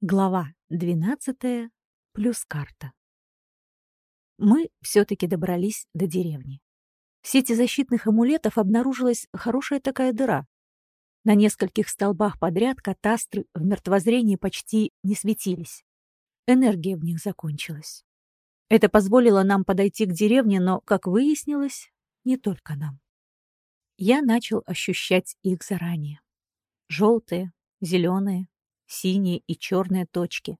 Глава 12 плюс карта. Мы все-таки добрались до деревни. В сети защитных амулетов обнаружилась хорошая такая дыра. На нескольких столбах подряд катастры в мертвозрении почти не светились. Энергия в них закончилась. Это позволило нам подойти к деревне, но, как выяснилось, не только нам. Я начал ощущать их заранее. Желтые, зеленые, синие и черные точки.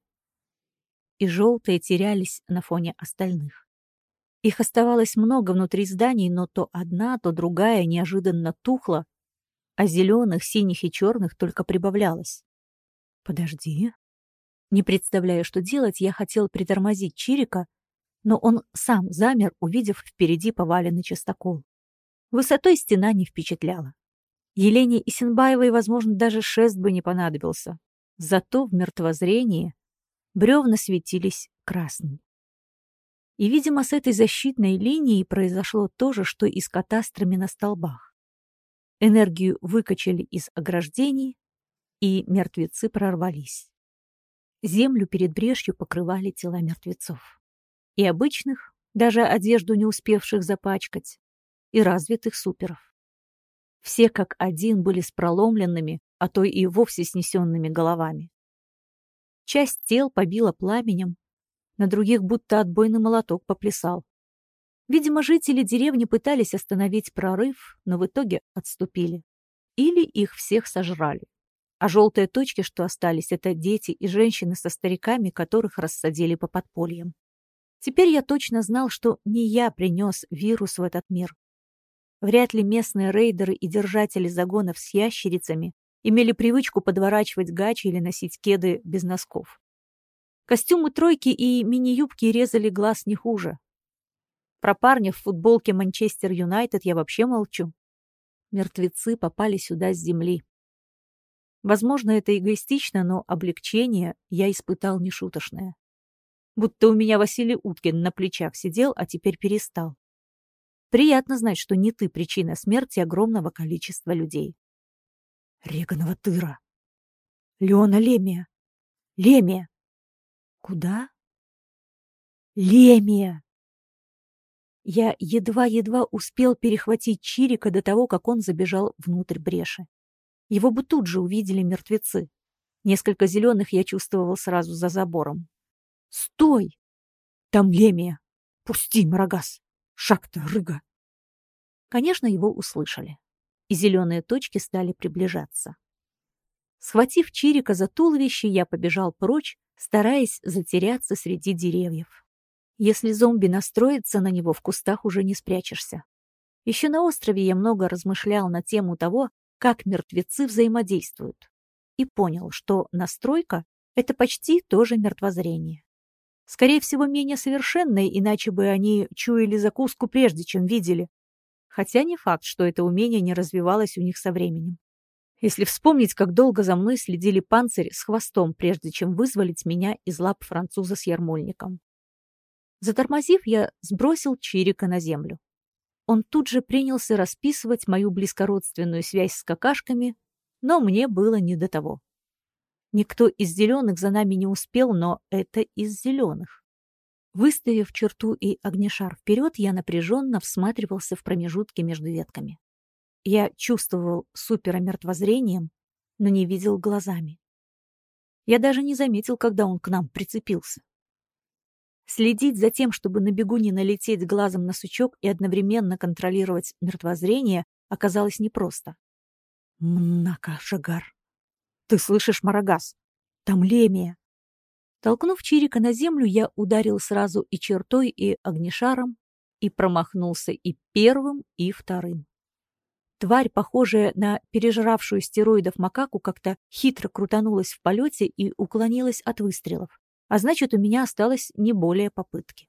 И желтые терялись на фоне остальных. Их оставалось много внутри зданий, но то одна, то другая неожиданно тухла, а зеленых, синих и черных только прибавлялось. Подожди. Не представляя, что делать, я хотел притормозить Чирика, но он сам замер, увидев впереди поваленный частокол. Высотой стена не впечатляла. Елене Исенбаевой, возможно, даже шест бы не понадобился. Зато в мертвозрении бревна светились красным. И, видимо, с этой защитной линией произошло то же, что и с катастрами на столбах. Энергию выкачали из ограждений, и мертвецы прорвались. Землю перед брешью покрывали тела мертвецов. И обычных, даже одежду не успевших запачкать, и развитых суперов. Все как один были с проломленными, а то и вовсе снесенными головами. Часть тел побила пламенем, на других будто отбойный молоток поплясал. Видимо, жители деревни пытались остановить прорыв, но в итоге отступили. Или их всех сожрали. А желтые точки, что остались, это дети и женщины со стариками, которых рассадили по подпольям. Теперь я точно знал, что не я принес вирус в этот мир. Вряд ли местные рейдеры и держатели загонов с ящерицами имели привычку подворачивать гачи или носить кеды без носков. Костюмы тройки и мини-юбки резали глаз не хуже. Про парня в футболке Манчестер Юнайтед я вообще молчу. Мертвецы попали сюда с земли. Возможно, это эгоистично, но облегчение я испытал нешуточное. Будто у меня Василий Уткин на плечах сидел, а теперь перестал. Приятно знать, что не ты причина смерти огромного количества людей. Реганова тыра. Леона Лемия. Лемия. Куда? Лемия. Я едва-едва успел перехватить Чирика до того, как он забежал внутрь бреши. Его бы тут же увидели мертвецы. Несколько зеленых я чувствовал сразу за забором. «Стой! Там Лемия! Пусти, Марагас! Шаг-то, рыга!» Конечно, его услышали и зеленые точки стали приближаться. Схватив Чирика за туловище, я побежал прочь, стараясь затеряться среди деревьев. Если зомби настроится на него, в кустах уже не спрячешься. Еще на острове я много размышлял на тему того, как мертвецы взаимодействуют, и понял, что настройка — это почти тоже мертвозрение. Скорее всего, менее совершенное, иначе бы они чуяли закуску прежде, чем видели, хотя не факт, что это умение не развивалось у них со временем. Если вспомнить, как долго за мной следили панцирь с хвостом, прежде чем вызволить меня из лап француза с ярмольником. Затормозив, я сбросил Чирика на землю. Он тут же принялся расписывать мою близкородственную связь с какашками, но мне было не до того. Никто из зеленых за нами не успел, но это из зеленых. Выставив черту и огнешар вперед, я напряженно всматривался в промежутки между ветками. Я чувствовал суперомертвозрением, но не видел глазами. Я даже не заметил, когда он к нам прицепился. Следить за тем, чтобы на бегу не налететь глазом на сучок и одновременно контролировать мертвозрение, оказалось непросто. «Мнака, Шагар! Ты слышишь, Марагас? Там лемия!» Толкнув Чирика на землю, я ударил сразу и чертой, и огнешаром, и промахнулся и первым, и вторым. Тварь, похожая на пережравшую стероидов макаку, как-то хитро крутанулась в полете и уклонилась от выстрелов. А значит, у меня осталось не более попытки.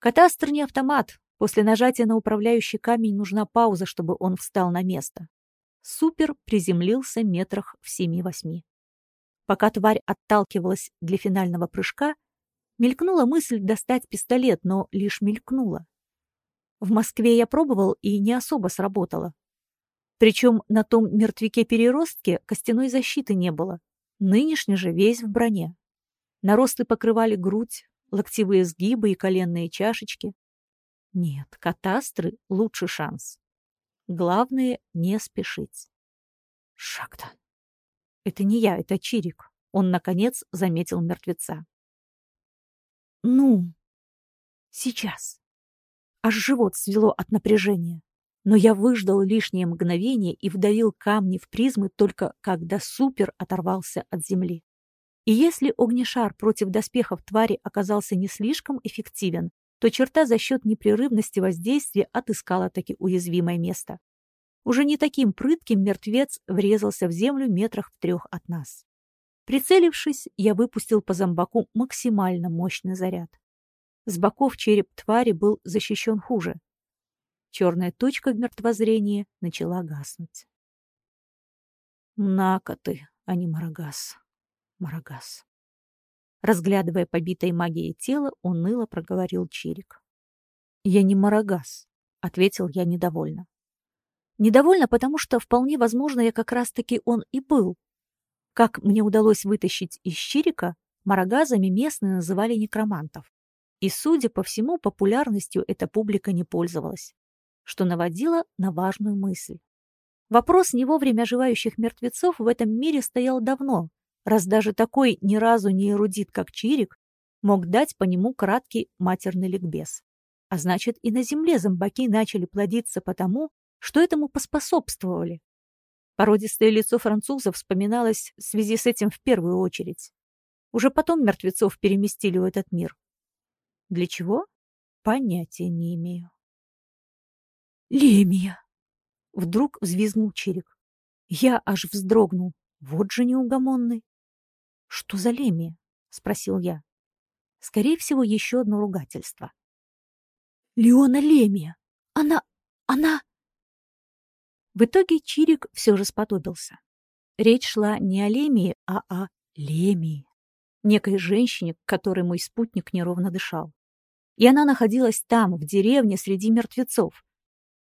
Катастр не автомат. После нажатия на управляющий камень нужна пауза, чтобы он встал на место. Супер приземлился метрах в семи-восьми. Пока тварь отталкивалась для финального прыжка, мелькнула мысль достать пистолет, но лишь мелькнула. В Москве я пробовал и не особо сработало. Причем на том мертвяке-переростке костяной защиты не было. Нынешний же весь в броне. Наросты покрывали грудь, локтевые сгибы и коленные чашечки. Нет, катастры — лучший шанс. Главное — не спешить. Шаг-то. Это не я, это Чирик. Он, наконец, заметил мертвеца. Ну, сейчас. Аж живот свело от напряжения. Но я выждал лишнее мгновение и вдавил камни в призмы только когда супер оторвался от земли. И если огнешар против доспехов твари оказался не слишком эффективен, то черта за счет непрерывности воздействия отыскала таки уязвимое место. Уже не таким прытким мертвец врезался в землю метрах в трех от нас. Прицелившись, я выпустил по зомбаку максимально мощный заряд. С боков череп твари был защищен хуже. Черная точка в мертвозрении начала гаснуть. «На-ка ты, а не Марагас, Марагас». Разглядывая побитое магией тело, уныло проговорил Чирик. «Я не Марагас», — ответил я недовольно. Недовольна, потому что, вполне возможно, я как раз-таки он и был. Как мне удалось вытащить из Чирика, марагазами местные называли некромантов. И, судя по всему, популярностью эта публика не пользовалась, что наводило на важную мысль. Вопрос не вовремя оживающих мертвецов в этом мире стоял давно, раз даже такой ни разу не эрудит, как Чирик, мог дать по нему краткий матерный ликбез. А значит, и на земле зомбаки начали плодиться потому, что этому поспособствовали. Породистое лицо француза вспоминалось в связи с этим в первую очередь. Уже потом мертвецов переместили в этот мир. Для чего? Понятия не имею. «Лемия!» Вдруг взвизгнул Чирик. Я аж вздрогнул. Вот же неугомонный. «Что за лемия?» — спросил я. Скорее всего, еще одно ругательство. «Леона Лемия! Она... она...» В итоге Чирик все же сподобился. Речь шла не о Лемии, а о Лемии, некой женщине, к которой мой спутник неровно дышал. И она находилась там, в деревне, среди мертвецов.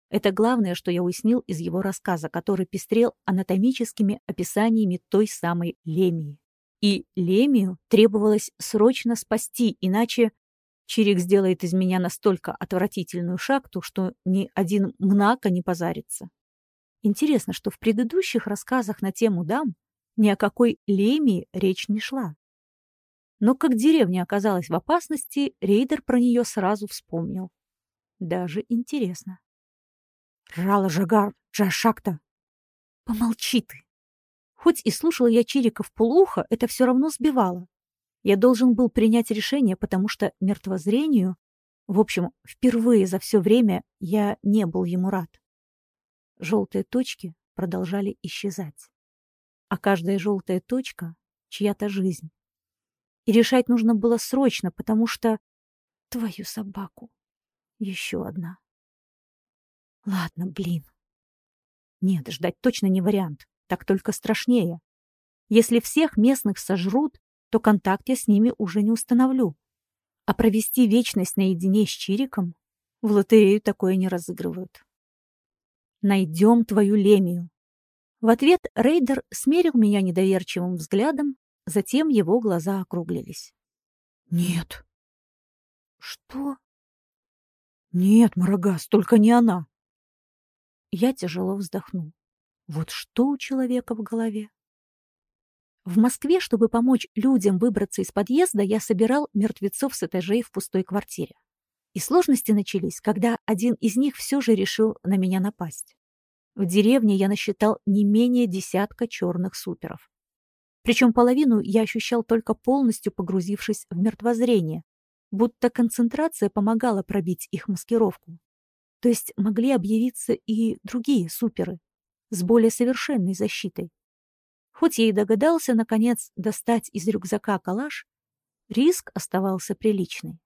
Это главное, что я уяснил из его рассказа, который пестрел анатомическими описаниями той самой Лемии. И Лемию требовалось срочно спасти, иначе Чирик сделает из меня настолько отвратительную шахту, что ни один мнака не позарится. Интересно, что в предыдущих рассказах на тему дам ни о какой Лемии речь не шла. Но как деревня оказалась в опасности, рейдер про нее сразу вспомнил. Даже интересно. Рала Жагар, Джашакта. Помолчи ты. Хоть и слушала я Чирика в полуха, это все равно сбивало. Я должен был принять решение, потому что мертвозрению, в общем, впервые за все время я не был ему рад. Желтые точки продолжали исчезать. А каждая желтая точка — чья-то жизнь. И решать нужно было срочно, потому что... Твою собаку. Еще одна. Ладно, блин. Нет, ждать точно не вариант. Так только страшнее. Если всех местных сожрут, то контакт я с ними уже не установлю. А провести вечность наедине с Чириком в лотерею такое не разыгрывают. Найдем твою лемию. В ответ рейдер смерил меня недоверчивым взглядом, затем его глаза округлились. Нет. Что? Нет, Марагас, только не она. Я тяжело вздохнул. Вот что у человека в голове? В Москве, чтобы помочь людям выбраться из подъезда, я собирал мертвецов с этажей в пустой квартире. И сложности начались, когда один из них все же решил на меня напасть. В деревне я насчитал не менее десятка черных суперов. Причем половину я ощущал только полностью погрузившись в мертвозрение, будто концентрация помогала пробить их маскировку. То есть могли объявиться и другие суперы с более совершенной защитой. Хоть я и догадался, наконец, достать из рюкзака калаш, риск оставался приличный.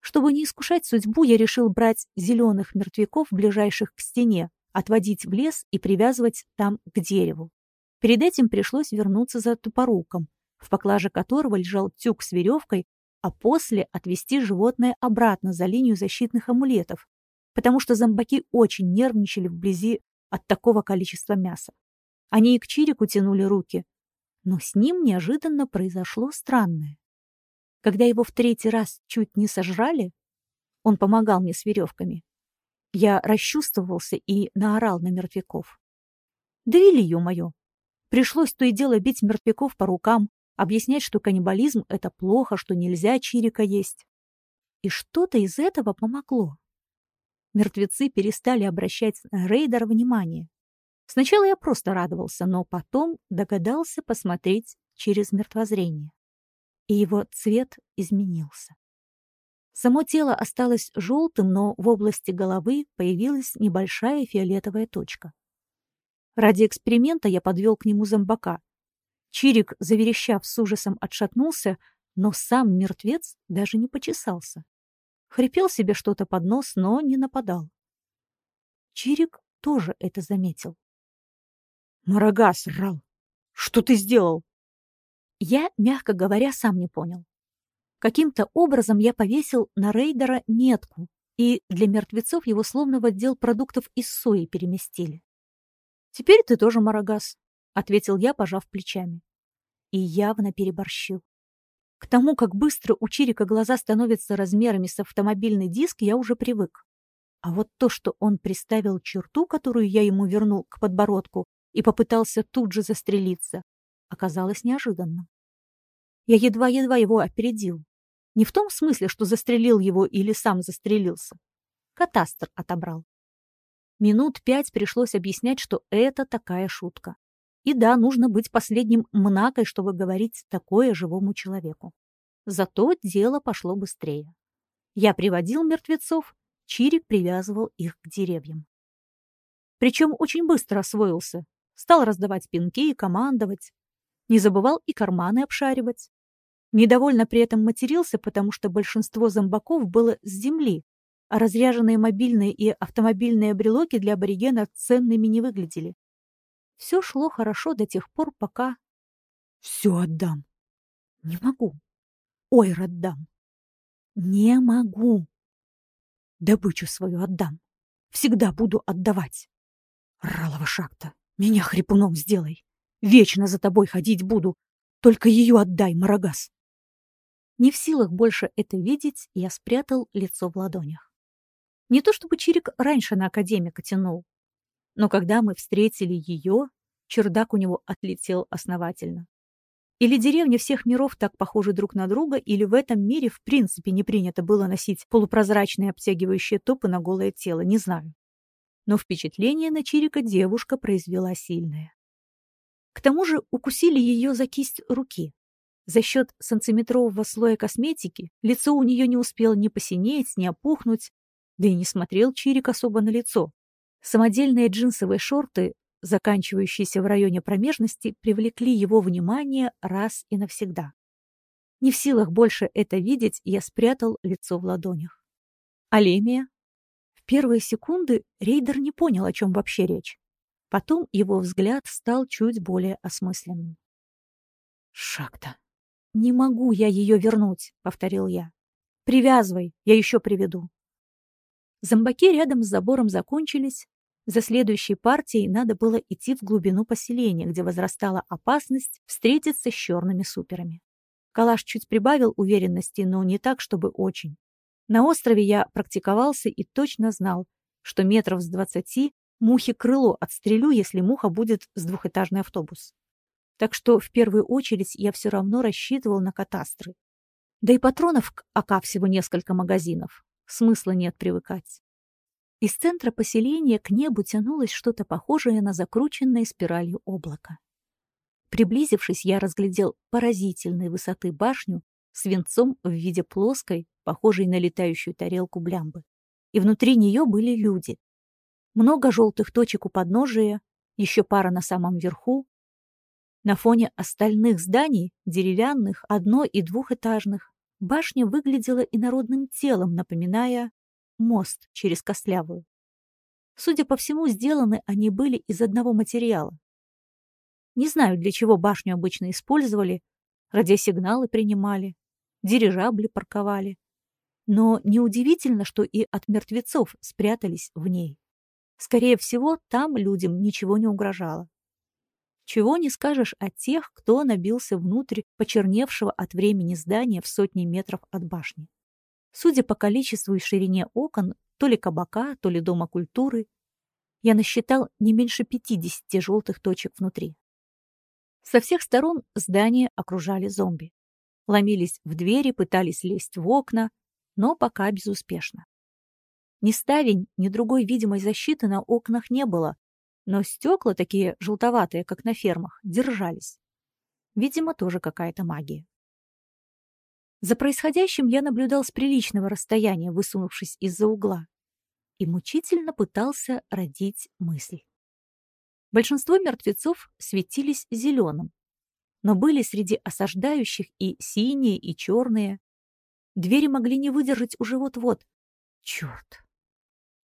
Чтобы не искушать судьбу, я решил брать зеленых мертвяков, ближайших к стене, отводить в лес и привязывать там к дереву. Перед этим пришлось вернуться за тупоруком, в поклаже которого лежал тюк с веревкой, а после отвести животное обратно за линию защитных амулетов, потому что зомбаки очень нервничали вблизи от такого количества мяса. Они и к Чирику тянули руки, Но с ним неожиданно произошло странное. Когда его в третий раз чуть не сожрали, он помогал мне с веревками. Я расчувствовался и наорал на мертвяков. Довели, ё-моё. Пришлось то и дело бить мертвяков по рукам, объяснять, что каннибализм — это плохо, что нельзя чирика есть. И что-то из этого помогло. Мертвецы перестали обращать на рейдера внимание. Сначала я просто радовался, но потом догадался посмотреть через мертвозрение. И его цвет изменился. Само тело осталось желтым, но в области головы появилась небольшая фиолетовая точка. Ради эксперимента я подвел к нему зомбака. Чирик, заверещав с ужасом, отшатнулся, но сам мертвец даже не почесался. Хрипел себе что-то под нос, но не нападал. Чирик тоже это заметил. «Марагас, Рал, что ты сделал?» Я, мягко говоря, сам не понял. Каким-то образом я повесил на рейдера метку, и для мертвецов его словно в отдел продуктов из сои переместили. «Теперь ты тоже Марагас», — ответил я, пожав плечами. И явно переборщил. К тому, как быстро у Чирика глаза становятся размерами с автомобильный диск, я уже привык. А вот то, что он приставил черту, которую я ему вернул к подбородку, и попытался тут же застрелиться, оказалось неожиданным. Я едва-едва его опередил. Не в том смысле, что застрелил его или сам застрелился. Катастр отобрал. Минут пять пришлось объяснять, что это такая шутка. И да, нужно быть последним мнакой, чтобы говорить такое живому человеку. Зато дело пошло быстрее. Я приводил мертвецов, Чирик привязывал их к деревьям. Причем очень быстро освоился. Стал раздавать пинки и командовать. Не забывал и карманы обшаривать. Недовольно при этом матерился, потому что большинство зомбаков было с земли, а разряженные мобильные и автомобильные брелоки для аборигена ценными не выглядели. Все шло хорошо до тех пор, пока... Все отдам. Не могу. Ой, отдам. Не могу. Добычу свою отдам. Всегда буду отдавать. Ралова шахта, меня хрипуном сделай. Вечно за тобой ходить буду. Только ее отдай, Марагас. Не в силах больше это видеть, я спрятал лицо в ладонях. Не то чтобы Чирик раньше на академика тянул, но когда мы встретили ее, чердак у него отлетел основательно. Или деревни всех миров так похожи друг на друга, или в этом мире в принципе не принято было носить полупрозрачные обтягивающие топы на голое тело, не знаю. Но впечатление на Чирика девушка произвела сильное. К тому же укусили ее за кисть руки. За счет сантиметрового слоя косметики лицо у нее не успело ни посинеть, ни опухнуть, да и не смотрел Чирик особо на лицо. Самодельные джинсовые шорты, заканчивающиеся в районе промежности, привлекли его внимание раз и навсегда. Не в силах больше это видеть, я спрятал лицо в ладонях. Алемия. В первые секунды рейдер не понял, о чем вообще речь. Потом его взгляд стал чуть более осмысленным. «Шахта. Не могу я ее вернуть», — повторил я. «Привязывай, я еще приведу». Зомбаки рядом с забором закончились. За следующей партией надо было идти в глубину поселения, где возрастала опасность встретиться с черными суперами. Калаш чуть прибавил уверенности, но не так, чтобы очень. На острове я практиковался и точно знал, что метров с двадцати мухи крыло отстрелю, если муха будет с двухэтажный автобус. Так что в первую очередь я все равно рассчитывал на катастры. Да и патронов к АК всего несколько магазинов. Смысла нет привыкать. Из центра поселения к небу тянулось что-то похожее на закрученное спиралью облако. Приблизившись, я разглядел поразительной высоты башню с венцом в виде плоской, похожей на летающую тарелку блямбы. И внутри нее были люди. Много желтых точек у подножия, еще пара на самом верху. На фоне остальных зданий, деревянных, одно- и двухэтажных, Башня выглядела инородным телом, напоминая мост через Костлявую. Судя по всему, сделаны они были из одного материала. Не знаю, для чего башню обычно использовали, радиосигналы принимали, дирижабли парковали. Но неудивительно, что и от мертвецов спрятались в ней. Скорее всего, там людям ничего не угрожало. Чего не скажешь о тех, кто набился внутрь почерневшего от времени здания в сотни метров от башни. Судя по количеству и ширине окон, то ли кабака, то ли дома культуры, я насчитал не меньше 50 желтых точек внутри. Со всех сторон здание окружали зомби. Ломились в двери, пытались лезть в окна, но пока безуспешно. Ни ставень, ни другой видимой защиты на окнах не было, но стекла, такие желтоватые, как на фермах, держались. Видимо, тоже какая-то магия. За происходящим я наблюдал с приличного расстояния, высунувшись из-за угла, и мучительно пытался родить мысль. Большинство мертвецов светились зеленым, но были среди осаждающих и синие, и черные. Двери могли не выдержать уже вот-вот. Черт!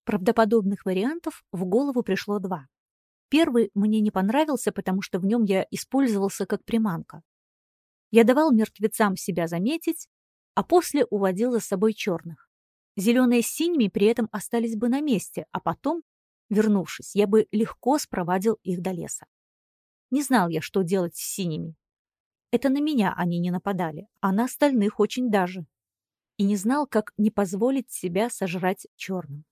Правдоподобных вариантов в голову пришло два. Первый мне не понравился, потому что в нем я использовался как приманка. Я давал мертвецам себя заметить, а после уводил за собой черных. Зеленые с синими при этом остались бы на месте, а потом, вернувшись, я бы легко спровадил их до леса. Не знал я, что делать с синими. Это на меня они не нападали, а на остальных очень даже. И не знал, как не позволить себя сожрать черным.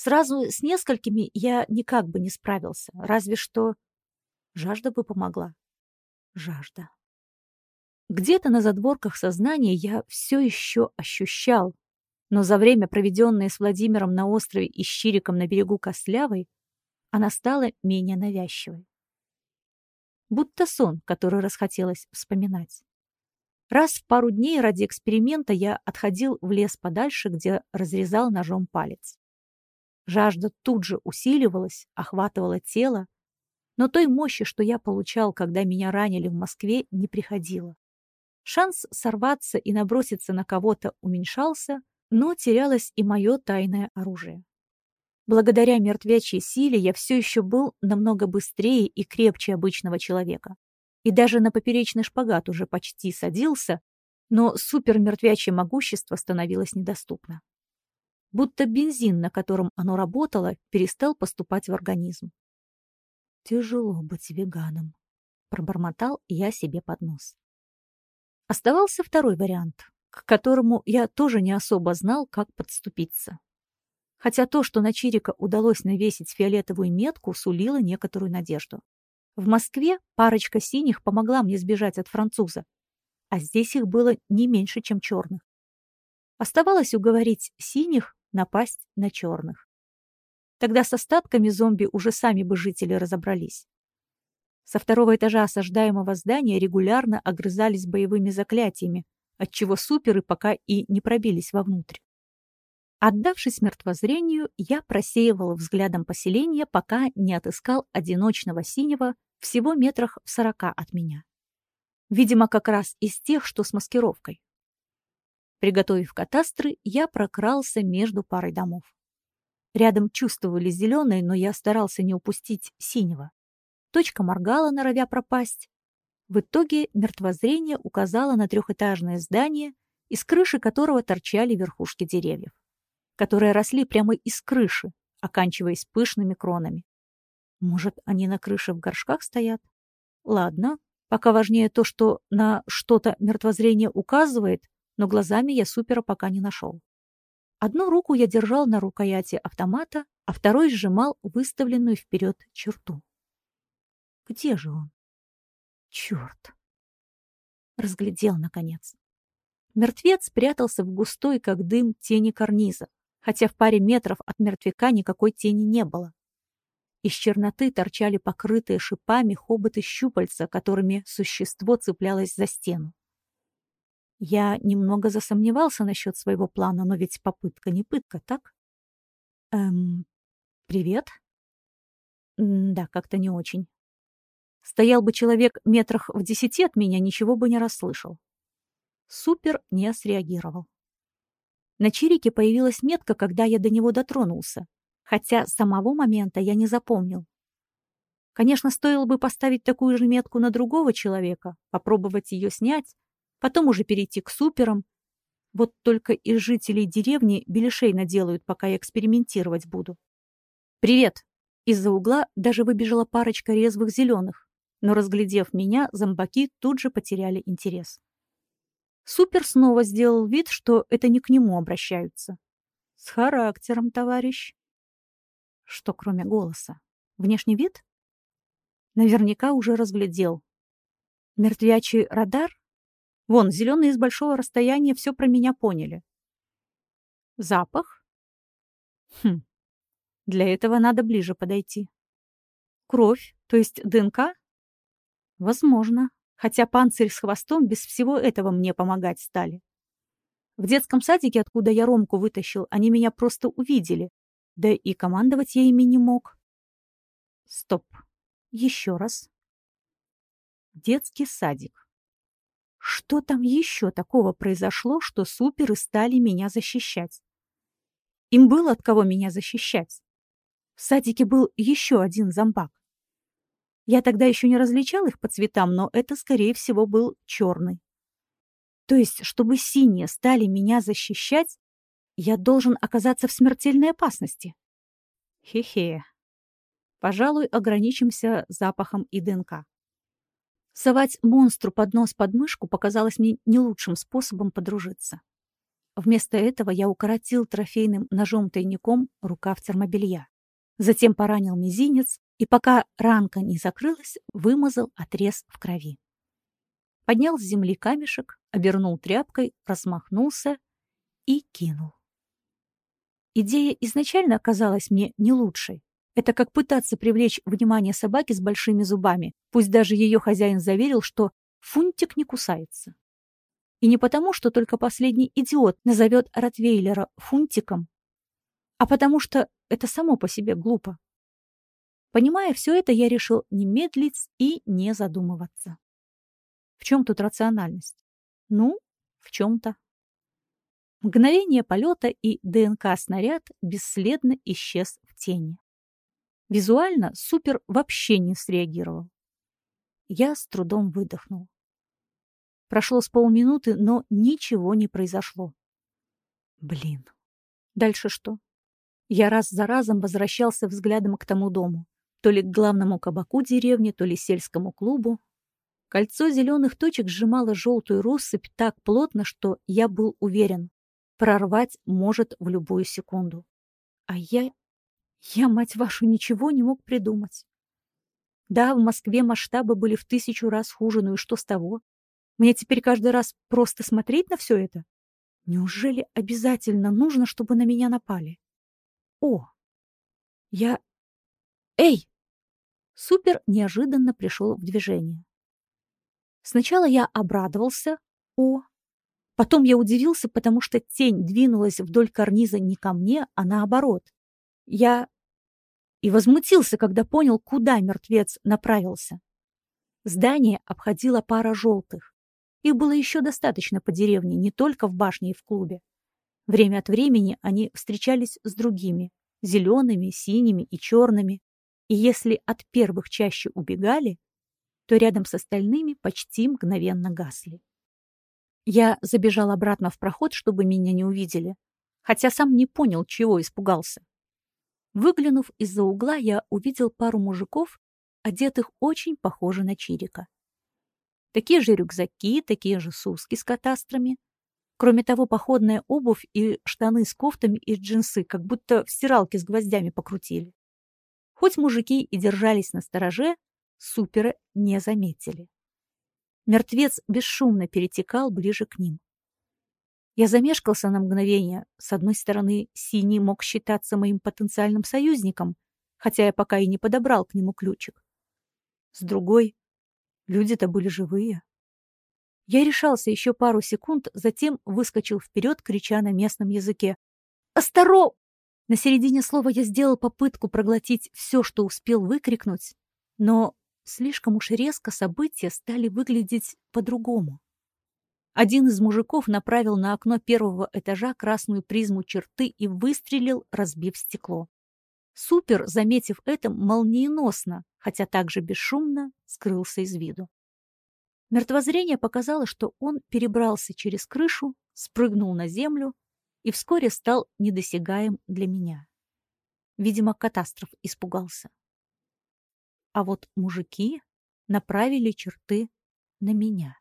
Сразу с несколькими я никак бы не справился, разве что жажда бы помогла. Жажда. Где-то на задворках сознания я все еще ощущал, но за время, проведенное с Владимиром на острове и Щириком на берегу Костлявой, она стала менее навязчивой. Будто сон, который расхотелось вспоминать. Раз в пару дней ради эксперимента я отходил в лес подальше, где разрезал ножом палец. Жажда тут же усиливалась, охватывала тело, но той мощи, что я получал, когда меня ранили в Москве, не приходило. Шанс сорваться и наброситься на кого-то уменьшался, но терялось и мое тайное оружие. Благодаря мертвячей силе я все еще был намного быстрее и крепче обычного человека. И даже на поперечный шпагат уже почти садился, но супермертвячее могущество становилось недоступно будто бензин, на котором оно работало, перестал поступать в организм. «Тяжело быть веганом», — пробормотал я себе под нос. Оставался второй вариант, к которому я тоже не особо знал, как подступиться. Хотя то, что на Чирика удалось навесить фиолетовую метку, сулило некоторую надежду. В Москве парочка синих помогла мне сбежать от француза, а здесь их было не меньше, чем черных. Оставалось уговорить синих напасть на черных. Тогда с остатками зомби уже сами бы жители разобрались. Со второго этажа осаждаемого здания регулярно огрызались боевыми заклятиями, отчего суперы пока и не пробились вовнутрь. Отдавшись мертвозрению, я просеивал взглядом поселение, пока не отыскал одиночного синего всего метрах в сорока от меня. Видимо, как раз из тех, что с маскировкой. Приготовив катастры, я прокрался между парой домов. Рядом чувствовали зеленые, но я старался не упустить синего. Точка моргала, норовя пропасть. В итоге мертвозрение указало на трехэтажное здание, из крыши которого торчали верхушки деревьев, которые росли прямо из крыши, оканчиваясь пышными кронами. Может, они на крыше в горшках стоят? Ладно, пока важнее то, что на что-то мертвозрение указывает, но глазами я супера пока не нашел. Одну руку я держал на рукояти автомата, а второй сжимал выставленную вперед черту. Где же он? Черт! Разглядел, наконец. Мертвец спрятался в густой, как дым, тени карниза, хотя в паре метров от мертвяка никакой тени не было. Из черноты торчали покрытые шипами хоботы щупальца, которыми существо цеплялось за стену. Я немного засомневался насчет своего плана, но ведь попытка не пытка, так? Эм, привет? да, как-то не очень. Стоял бы человек метрах в десяти от меня, ничего бы не расслышал. Супер не среагировал. На чирике появилась метка, когда я до него дотронулся, хотя самого момента я не запомнил. Конечно, стоило бы поставить такую же метку на другого человека, попробовать ее снять, потом уже перейти к суперам. Вот только из жителей деревни беляшей наделают, пока я экспериментировать буду. «Привет!» Из-за угла даже выбежала парочка резвых зеленых, но, разглядев меня, зомбаки тут же потеряли интерес. Супер снова сделал вид, что это не к нему обращаются. С характером, товарищ. Что кроме голоса? Внешний вид? Наверняка уже разглядел. Мертвячий радар? Вон, зеленые из большого расстояния все про меня поняли. Запах? Хм, для этого надо ближе подойти. Кровь, то есть ДНК? Возможно, хотя панцирь с хвостом без всего этого мне помогать стали. В детском садике, откуда я Ромку вытащил, они меня просто увидели, да и командовать я ими не мог. Стоп. Еще раз. Детский садик. Что там еще такого произошло, что суперы стали меня защищать? Им было от кого меня защищать. В садике был еще один зомбак. Я тогда еще не различал их по цветам, но это, скорее всего, был черный. То есть, чтобы синие стали меня защищать, я должен оказаться в смертельной опасности. Хе-хе. Пожалуй, ограничимся запахом и ДНК. Совать монстру под нос под мышку показалось мне не лучшим способом подружиться. Вместо этого я укоротил трофейным ножом-тайником рукав термобелья. Затем поранил мизинец и, пока ранка не закрылась, вымазал отрез в крови. Поднял с земли камешек, обернул тряпкой, размахнулся и кинул. Идея изначально оказалась мне не лучшей. Это как пытаться привлечь внимание собаки с большими зубами, пусть даже ее хозяин заверил, что фунтик не кусается. И не потому, что только последний идиот назовет Ротвейлера фунтиком, а потому что это само по себе глупо. Понимая все это, я решил не медлить и не задумываться. В чем тут рациональность? Ну, в чем-то. Мгновение полета и ДНК-снаряд бесследно исчез в тени. Визуально Супер вообще не среагировал. Я с трудом выдохнул. Прошло с полминуты, но ничего не произошло. Блин. Дальше что? Я раз за разом возвращался взглядом к тому дому. То ли к главному кабаку деревни, то ли сельскому клубу. Кольцо зеленых точек сжимало желтую россыпь так плотно, что я был уверен, прорвать может в любую секунду. А я... Я, мать вашу, ничего не мог придумать. Да, в Москве масштабы были в тысячу раз хуже, ну и что с того? Мне теперь каждый раз просто смотреть на все это? Неужели обязательно нужно, чтобы на меня напали? О! Я... Эй! Супер неожиданно пришел в движение. Сначала я обрадовался. О! Потом я удивился, потому что тень двинулась вдоль карниза не ко мне, а наоборот. Я... И возмутился, когда понял, куда мертвец направился. Здание обходила пара желтых. Их было еще достаточно по деревне, не только в башне и в клубе. Время от времени они встречались с другими, зелеными, синими и черными, и если от первых чаще убегали, то рядом с остальными почти мгновенно гасли. Я забежал обратно в проход, чтобы меня не увидели, хотя сам не понял, чего испугался. Выглянув из-за угла, я увидел пару мужиков, одетых очень похоже на Чирика. Такие же рюкзаки, такие же суски с катастрами, Кроме того, походная обувь и штаны с кофтами и джинсы как будто в стиралке с гвоздями покрутили. Хоть мужики и держались на стороже, супера не заметили. Мертвец бесшумно перетекал ближе к ним. Я замешкался на мгновение. С одной стороны, Синий мог считаться моим потенциальным союзником, хотя я пока и не подобрал к нему ключик. С другой, люди-то были живые. Я решался еще пару секунд, затем выскочил вперед, крича на местном языке. «Осторог!» На середине слова я сделал попытку проглотить все, что успел выкрикнуть, но слишком уж резко события стали выглядеть по-другому. Один из мужиков направил на окно первого этажа красную призму черты и выстрелил, разбив стекло. Супер, заметив это, молниеносно, хотя также бесшумно, скрылся из виду. Мертвозрение показало, что он перебрался через крышу, спрыгнул на землю и вскоре стал недосягаем для меня. Видимо, катастроф испугался. А вот мужики направили черты на меня.